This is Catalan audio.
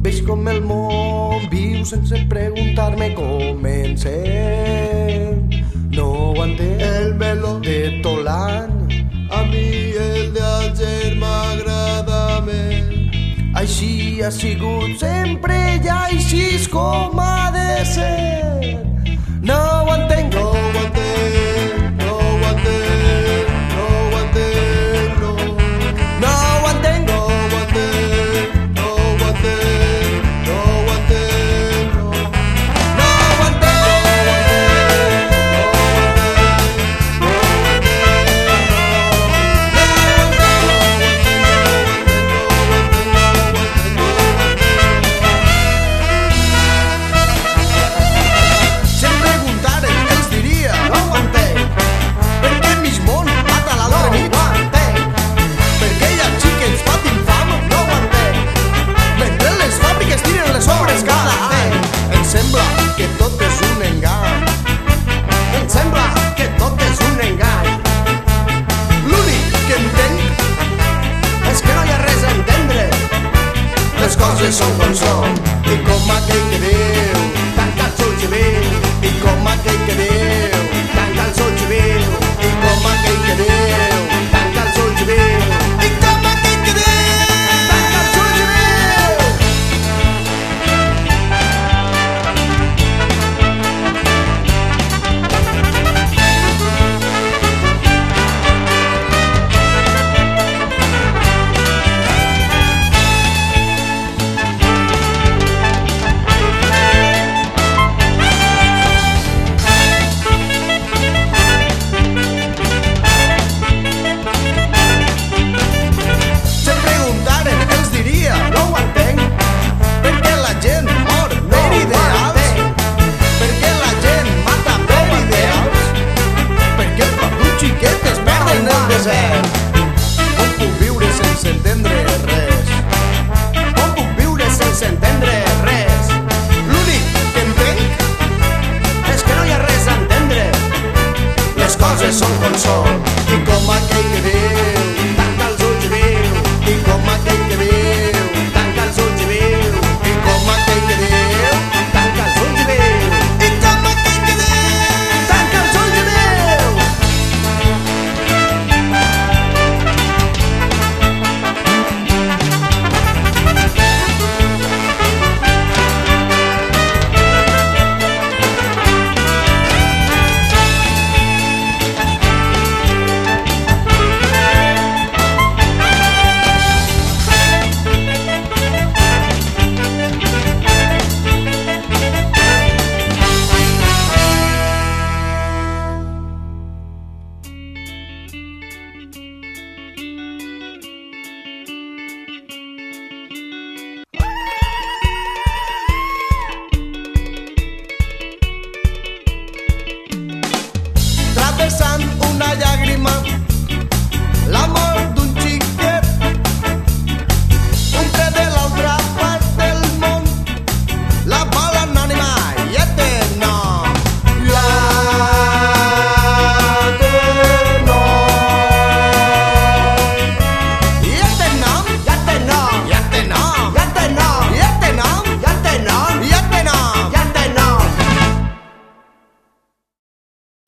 Veig com el món viu sense preguntar-me com encén. No ho entenc. El meló de tot l'any. a mi el d'ayer m'agrada més. Així ha sigut sempre i així és com ha de ser. No ho entenc. No noche son con son, que. make it.